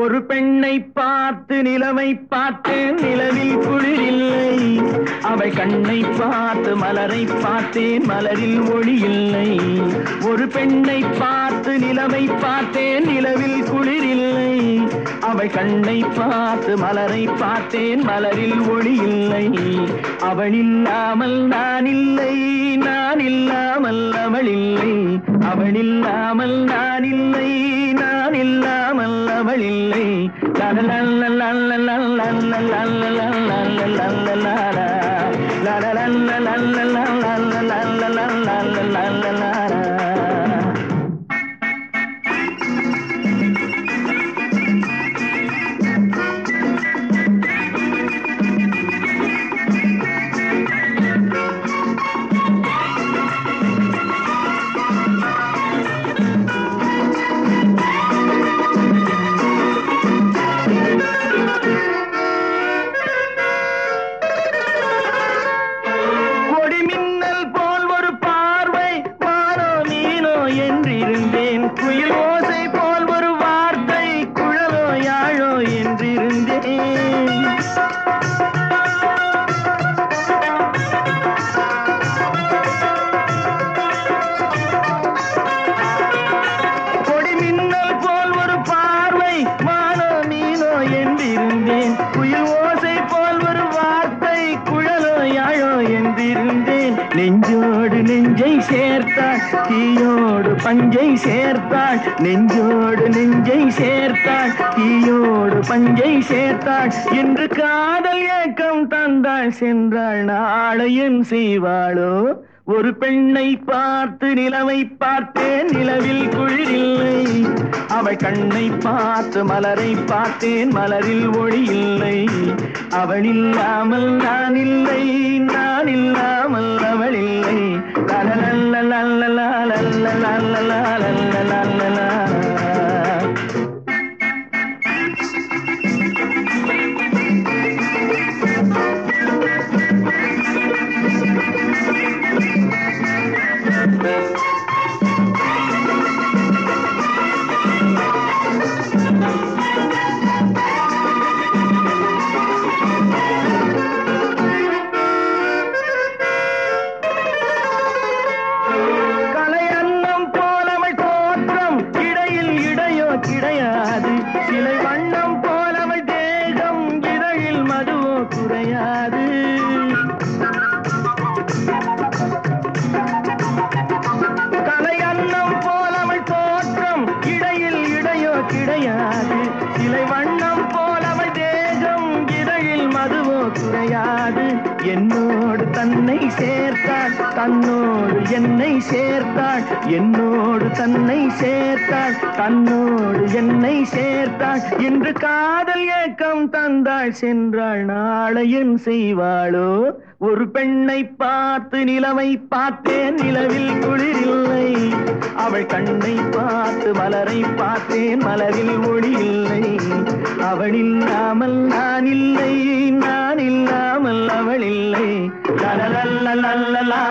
ஒரு பெண்ணை பார்த்து நிலவை பார்த்து நிலவில் குளிரில்லை. அவள் கண்ணை பார்த்து மலரை பார்த்தேன் மலரில் ஒளியில்லை ஒரு பெண்ணை பார்த்து நிலவை பார்த்தேன் நிலவில் குளிரில்லை. அவள் கண்ணை பார்த்து மலரை பார்த்தேன் மலரில் ஒளியில்லை இல்லை. அவள் இல்லாமல் நான் இல்லை நான் இல்லாமல் அவள் இல்லை. அவள் இல்லாமல் நான் இல்லை. la la la la குயில் ஓசை போல் ஒரு வார்த்தை குழலோ யாழோ என்றிருந்தேன். கொடி மின்னல் போல் ஒரு பார்வை மானோ நீனோ என்றிருந்தேன். குயில் ஓசை போல் ஒரு வார்த்தை குழலோ யாழோ என்றிருந்தேன். நெஞ்சு நெஞ்சை சேர்த்தாள் தீயோடு பஞ்சை சேர்த்தாள் நெஞ்சோடு நெஞ்சை சேர்த்தாள் தீயோடு பஞ்சை சேர்த்தாள். என்று காதல் ஏக்கம் தந்தாள் சென்றாள் நாளையும் செய்வாளோ? ஒரு பெண்ணை பார்த்து நிலவை பார்த்தேன். நிலவில் குழியில்லை அவள் கண்ணை பார்த்து மலரை பார்த்தேன். மலரில் ஒளி இல்லை. அவள் இல்லாமல் நான் இல்லை. நான் இல்லாமல் அவள் இல்லை. லல லல்ல லல்ல லல்ல லல்ல சிலை வண்ணம் போலவள் தேகம் இதழில் மதுவோ குறையாது. கலையன்னம் போலவை தோற்றம் இடையில் இடையோ கிடையாது. சிலை வண்ணம் போலவை தேகம் இதழில் மதுவோ குறையாது. என்னோடு தன்னை சேர்த்தாள் தன்னோடு என்னை சேர்த்தாள் என்னோடு தன்னை சேர்த்தாள் தன்னோடு என்னை சேர்த்தாள். இன்று காதல் ஏக்கம் தந்தாள் சென்றாள் நாளையும் செய்வாளோ? ஒரு பெண்ணை பார்த்து நிலவை பார்த்தேன் நிலவில் குளிரில்லை அவள் கண்ணை பார்த்து மலரை பார்த்தேன் மலரில் ஒளி இல்லை அவள் இல்லாமல் நான் இல்லை நான் இல்லாமல் அவள் இல்லை லலலலலலலா,